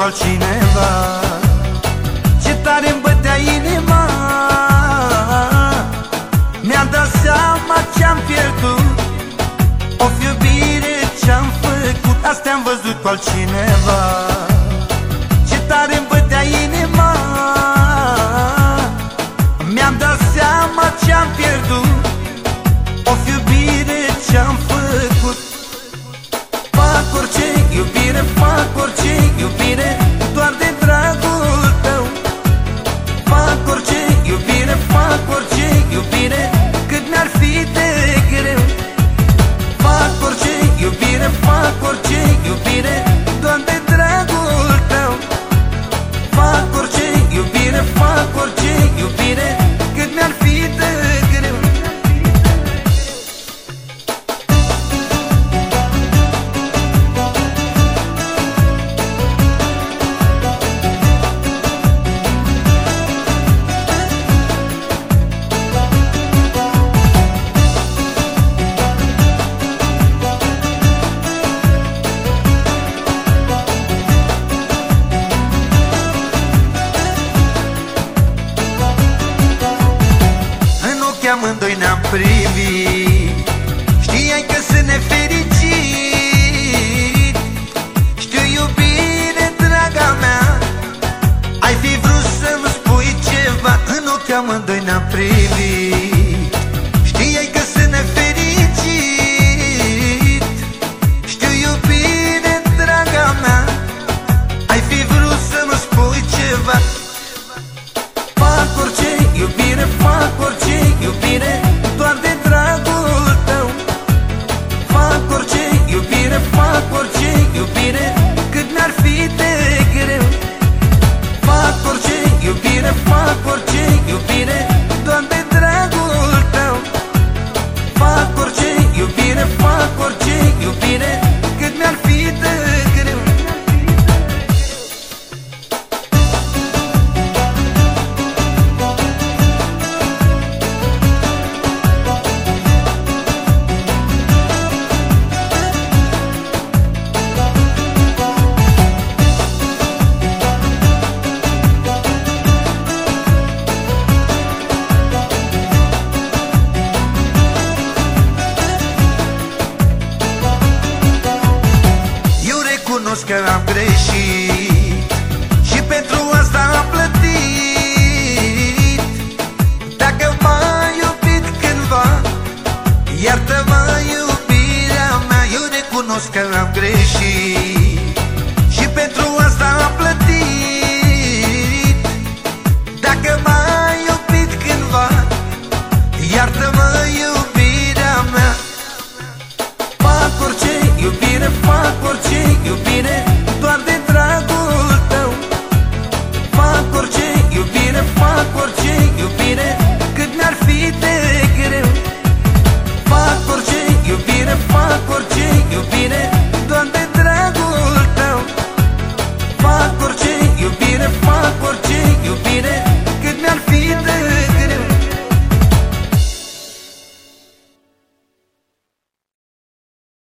cu altcineva. Ce tare îmi bătea inima. Mi-am dat seama ce-am pierdut. O iubire ce-am făcut Astea am văzut cu altcineva. Ce tare îmi bătea inima. Mi-am dat seama ce-am pierdut. O iubire ce-am făcut. Fac orice iubire, fac orice iubire ochi amândoi ne-am privit. Știai că sunt nefericit. Știu iubire, draga mea Ai fi vrut să-mi spui ceva? În ochi amândoi ne-am privit recunosc că am greșit Și pentru asta am plătit. Dacă m-ai iubit cândva Iartă-mă iubirea mea Eu recunosc că am greșit. Și pentru iubire fac orice iubire.